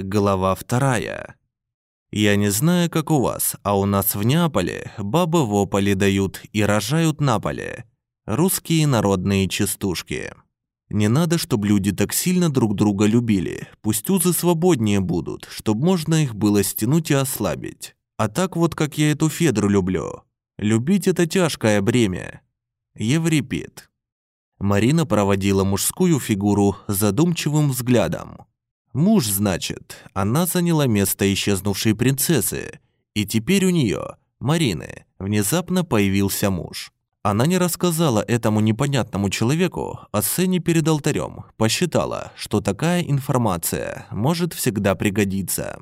Глава вторая. Я не знаю, как у вас, а у нас в Неаполе бабы в ополе дают и рожают на поле. Русские народные частушки. Не надо, чтобы люди так сильно друг друга любили. Пусть узы свободнее будут, чтобы можно их было стянуть и ослабить. А так вот, как я эту Федру люблю. Любить это тяжкое бремя. Еврипид. Марина проводила мужскую фигуру задумчивым взглядом. Муж, значит, она заняла место исчезнувшей принцессы, и теперь у нее, Марины, внезапно появился муж. Она не рассказала этому непонятному человеку о сцене перед алтарем, посчитала, что такая информация может всегда пригодиться.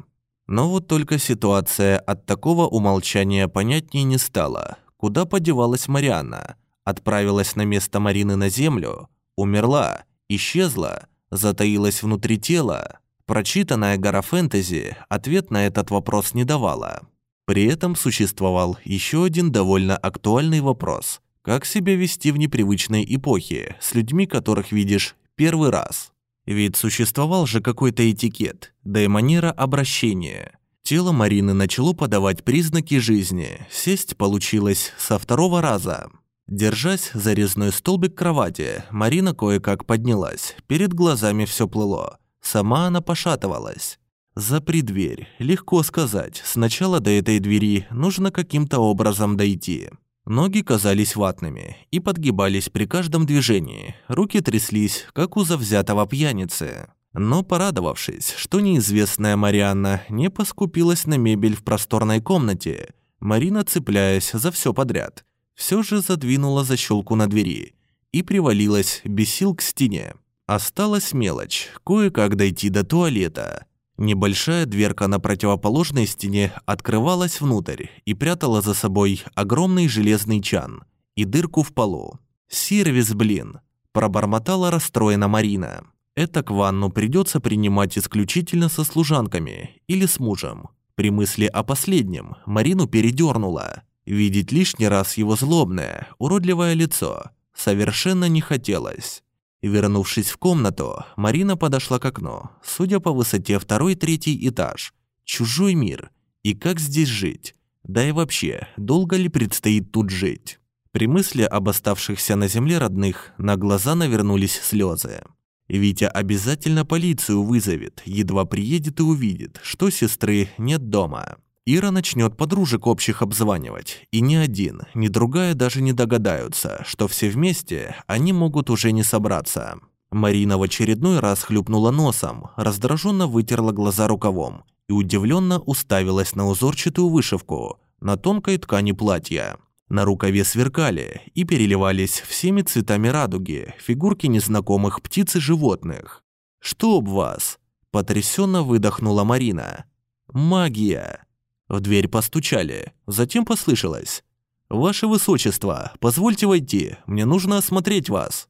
Но вот только ситуация от такого умолчания понятнее не стала. Куда подевалась Марианна? Отправилась на место Марины на землю? Умерла? Исчезла? Затаилась внутри тела? Прочитанная гора фэнтези ответ на этот вопрос не давала. При этом существовал еще один довольно актуальный вопрос. Как себя вести в непривычной эпохе с людьми, которых видишь первый раз? Ведь существовал же какой-то этикет, да и манера обращения. Тело Марины начало подавать признаки жизни. Сесть получилось со второго раза. Держась за резной столбик кровати, Марина кое-как поднялась. Перед глазами все плыло. Сама она пошатывалась. Запри дверь. Легко сказать. Сначала до этой двери нужно каким-то образом дойти. Ноги казались ватными и подгибались при каждом движении. Руки тряслись, как у завзятого пьяницы. Но порадовавшись, что неизвестная Марианна не поскупилась на мебель в просторной комнате, Марина, цепляясь за все подряд, все же задвинула защелку на двери и привалилась без сил к стене. Осталась мелочь – кое-как дойти до туалета. Небольшая дверка на противоположной стене открывалась внутрь и прятала за собой огромный железный чан и дырку в полу. «Сервис, блин!» – пробормотала расстроена Марина. «Это к ванну придется принимать исключительно со служанками или с мужем». При мысли о последнем Марину передернула. Видеть лишний раз его злобное, уродливое лицо совершенно не хотелось. Вернувшись в комнату, Марина подошла к окну. Судя по высоте второй-третий этаж. Чужой мир. И как здесь жить? Да и вообще, долго ли предстоит тут жить? При мысли об оставшихся на земле родных на глаза навернулись слезы. Витя обязательно полицию вызовет, едва приедет и увидит, что сестры нет дома. Ира начнет подружек общих обзванивать, и ни один, ни другая даже не догадаются, что все вместе они могут уже не собраться. Марина в очередной раз хлюпнула носом, раздраженно вытерла глаза рукавом и удивленно уставилась на узорчатую вышивку на тонкой ткани платья. На рукаве сверкали и переливались всеми цветами радуги фигурки незнакомых птиц и животных. «Чтоб вас!» – потрясенно выдохнула Марина. «Магия!» В дверь постучали, затем послышалось. «Ваше Высочество, позвольте войти, мне нужно осмотреть вас».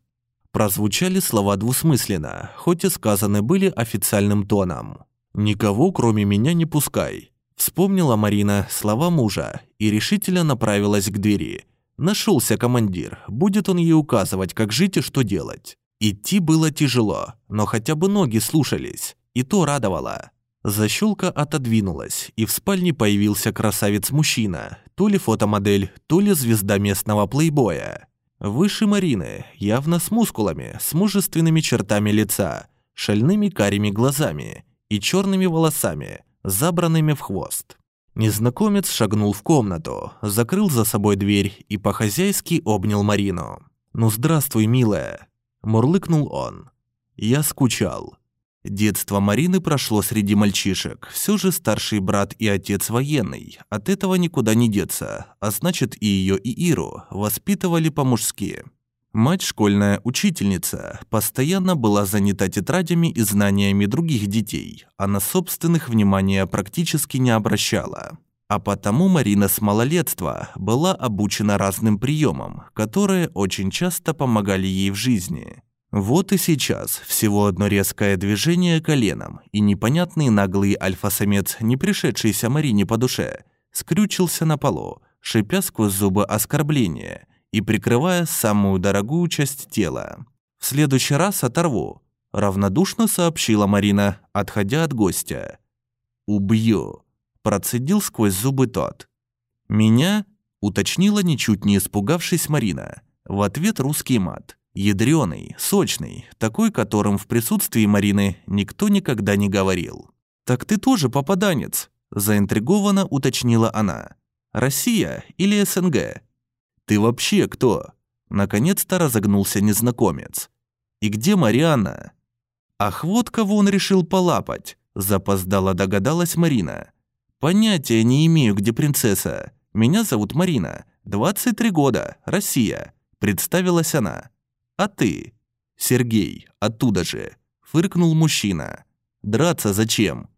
Прозвучали слова двусмысленно, хоть и сказаны были официальным тоном. «Никого, кроме меня, не пускай», – вспомнила Марина слова мужа и решительно направилась к двери. Нашелся командир, будет он ей указывать, как жить и что делать. Идти было тяжело, но хотя бы ноги слушались, и то радовало. Защелка отодвинулась, и в спальне появился красавец-мужчина, то ли фотомодель, то ли звезда местного плейбоя. Выше Марины, явно с мускулами, с мужественными чертами лица, шальными карими глазами и черными волосами, забранными в хвост. Незнакомец шагнул в комнату, закрыл за собой дверь и по-хозяйски обнял Марину. «Ну здравствуй, милая!» – мурлыкнул он. «Я скучал. Детство Марины прошло среди мальчишек. Все же старший брат и отец военный. От этого никуда не деться. А значит, и ее, и Иру воспитывали по-мужски. Мать школьная учительница, постоянно была занята тетрадями и знаниями других детей, а на собственных внимания практически не обращала. А потому Марина с малолетства была обучена разным приемам, которые очень часто помогали ей в жизни. Вот и сейчас всего одно резкое движение коленом, и непонятный наглый альфа-самец, не пришедшийся Марине по душе, скрючился на полу, шипя сквозь зубы оскорбления и прикрывая самую дорогую часть тела. «В следующий раз оторву», равнодушно сообщила Марина, отходя от гостя. «Убью», – процедил сквозь зубы тот. «Меня?» – уточнила, ничуть не испугавшись Марина. В ответ русский мат. Ядрёный, сочный, такой, которым в присутствии Марины никто никогда не говорил. «Так ты тоже попаданец», – заинтригованно уточнила она. «Россия или СНГ?» «Ты вообще кто?» Наконец-то разогнулся незнакомец. «И где Марианна?» «Ах, вот кого он решил полапать», – запоздала догадалась Марина. «Понятия не имею, где принцесса. Меня зовут Марина, 23 года, Россия», – представилась она. «А ты?» «Сергей, оттуда же», – фыркнул мужчина. «Драться зачем?»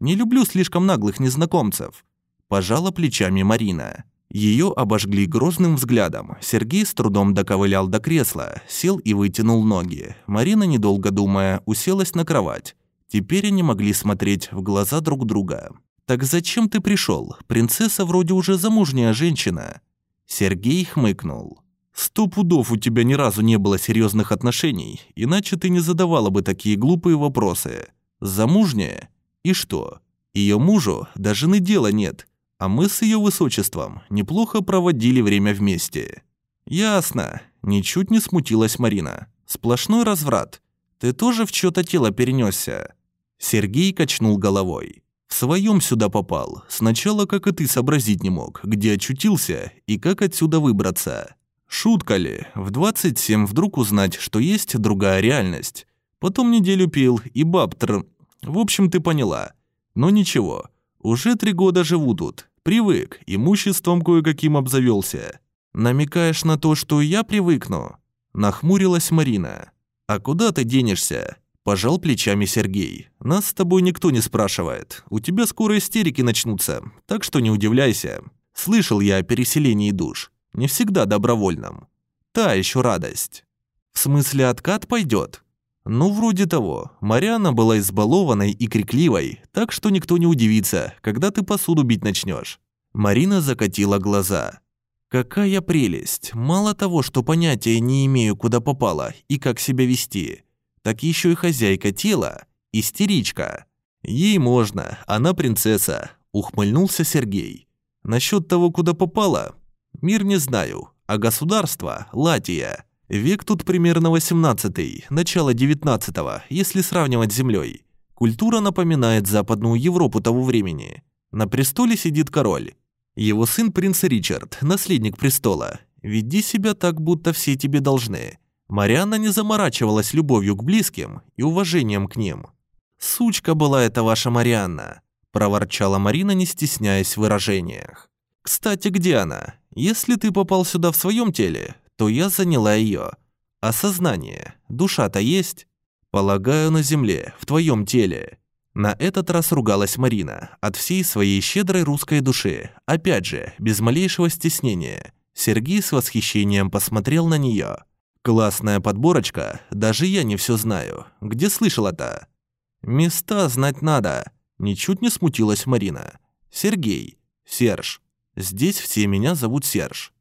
«Не люблю слишком наглых незнакомцев», – пожала плечами Марина. Ее обожгли грозным взглядом. Сергей с трудом доковылял до кресла, сел и вытянул ноги. Марина, недолго думая, уселась на кровать. Теперь они могли смотреть в глаза друг друга. «Так зачем ты пришел? Принцесса вроде уже замужняя женщина». Сергей хмыкнул. «Сто пудов у тебя ни разу не было серьезных отношений, иначе ты не задавала бы такие глупые вопросы. Замужняя? И что? Ее мужу до жены дела нет, а мы с ее высочеством неплохо проводили время вместе. Ясно, ничуть не смутилась Марина. Сплошной разврат. Ты тоже в чьё-то тело перенесся. Сергей качнул головой. В своем сюда попал. Сначала, как и ты, сообразить не мог, где очутился и как отсюда выбраться. Шутка ли, в 27 вдруг узнать, что есть другая реальность. Потом неделю пил и бабтр. В общем, ты поняла. Но ничего, уже три года живу тут, Привык, имуществом кое-каким обзавелся. Намекаешь на то, что я привыкну? Нахмурилась Марина. А куда ты денешься? Пожал плечами Сергей. Нас с тобой никто не спрашивает. У тебя скоро истерики начнутся, так что не удивляйся. Слышал я о переселении душ. Не всегда добровольном. Та еще радость. В смысле откат пойдет? Ну, вроде того. Мариана была избалованной и крикливой, так что никто не удивится, когда ты посуду бить начнешь. Марина закатила глаза. Какая прелесть! Мало того, что понятия не имею, куда попала и как себя вести, так еще и хозяйка тела, истеричка. Ей можно, она принцесса, ухмыльнулся Сергей. Насчет того, куда попала, мир не знаю, а государство – Латия – Век тут примерно 18-й, начало 19-го, если сравнивать с Землей. Культура напоминает Западную Европу того времени. На престоле сидит король. Его сын принц Ричард, наследник престола. Веди себя так, будто все тебе должны. Марианна не заморачивалась любовью к близким и уважением к ним. «Сучка была эта ваша Марианна», – проворчала Марина, не стесняясь в выражениях. «Кстати, где она? Если ты попал сюда в своем теле, то я заняла ее. А сознание, душа-то есть? Полагаю, на земле, в твоем теле. На этот раз ругалась Марина от всей своей щедрой русской души, опять же, без малейшего стеснения. Сергей с восхищением посмотрел на нее. «Классная подборочка, даже я не все знаю. Где слышала-то?» «Места знать надо», – ничуть не смутилась Марина. «Сергей, Серж. Здесь все меня зовут Серж.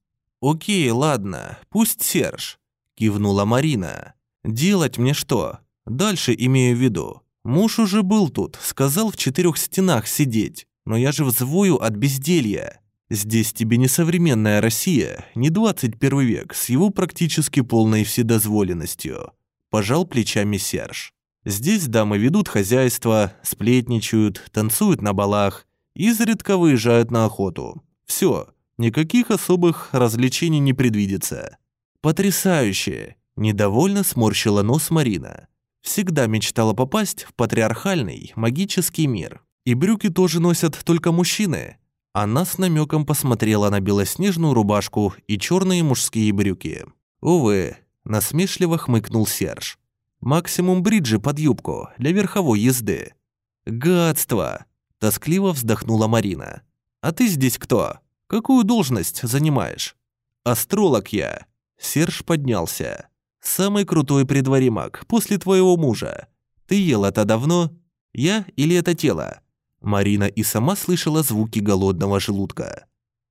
«Окей, ладно, пусть Серж», – кивнула Марина. «Делать мне что? Дальше имею в виду. Муж уже был тут, сказал в четырех стенах сидеть, но я же взвою от безделья. Здесь тебе не современная Россия, не 21 век с его практически полной вседозволенностью», – пожал плечами Серж. «Здесь дамы ведут хозяйство, сплетничают, танцуют на балах, изредка выезжают на охоту. Все, Никаких особых развлечений не предвидится. Потрясающе! Недовольно сморщила нос Марина. Всегда мечтала попасть в патриархальный, магический мир. И брюки тоже носят только мужчины. Она с намеком посмотрела на белоснежную рубашку и черные мужские брюки. Увы, насмешливо хмыкнул Серж. Максимум бриджи под юбку для верховой езды. Гадство! Тоскливо вздохнула Марина. А ты здесь кто? Какую должность занимаешь? Астролог я. Серж поднялся. Самый крутой при дворе маг, после твоего мужа. Ты ел это давно? Я или это тело? Марина и сама слышала звуки голодного желудка.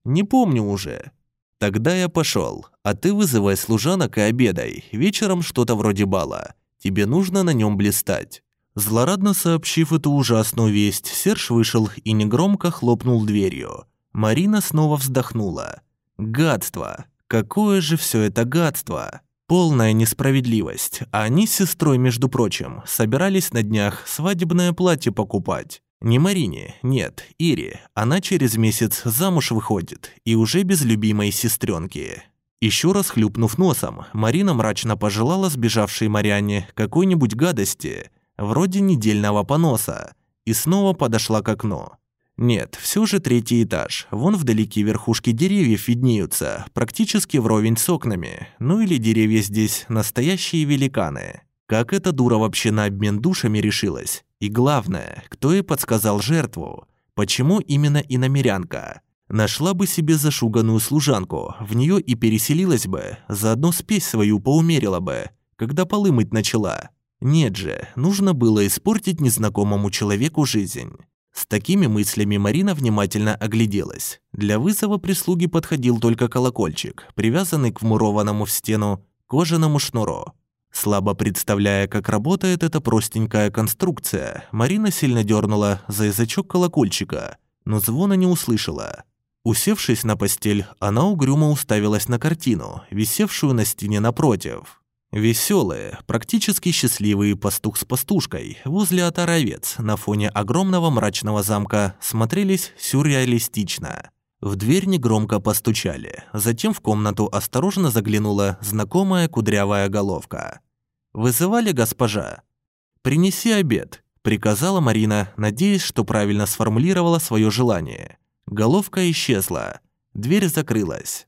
Не помню уже. Тогда я пошел, а ты вызывай служанок и обедай, вечером что-то вроде бала. Тебе нужно на нем блистать». Злорадно сообщив эту ужасную весть, Серж вышел и негромко хлопнул дверью. Марина снова вздохнула. «Гадство! Какое же все это гадство!» Полная несправедливость. А они с сестрой, между прочим, собирались на днях свадебное платье покупать. Не Марине, нет, Ире. Она через месяц замуж выходит и уже без любимой сестренки. Еще раз хлюпнув носом, Марина мрачно пожелала сбежавшей Марианне какой-нибудь гадости, вроде недельного поноса, и снова подошла к окну. Нет, все же третий этаж. Вон вдалеке верхушки деревьев виднеются, практически вровень с окнами. Ну или деревья здесь настоящие великаны. Как эта дура вообще на обмен душами решилась? И главное, кто ей подсказал жертву? Почему именно иномерянка? Нашла бы себе зашуганную служанку, в нее и переселилась бы, заодно спесь свою поумерила бы, когда полы мыть начала. Нет же, нужно было испортить незнакомому человеку жизнь. С такими мыслями Марина внимательно огляделась. Для вызова прислуги подходил только колокольчик, привязанный к вмурованному в стену кожаному шнуру. Слабо представляя, как работает эта простенькая конструкция, Марина сильно дернула за язычок колокольчика, но звона не услышала. Усевшись на постель, она угрюмо уставилась на картину, висевшую на стене напротив. Веселые, практически счастливые пастух с пастушкой возле отара овец на фоне огромного мрачного замка смотрелись сюрреалистично. В дверь негромко постучали, затем в комнату осторожно заглянула знакомая кудрявая головка. «Вызывали госпожа?» «Принеси обед», — приказала Марина, надеясь, что правильно сформулировала свое желание. Головка исчезла, дверь закрылась.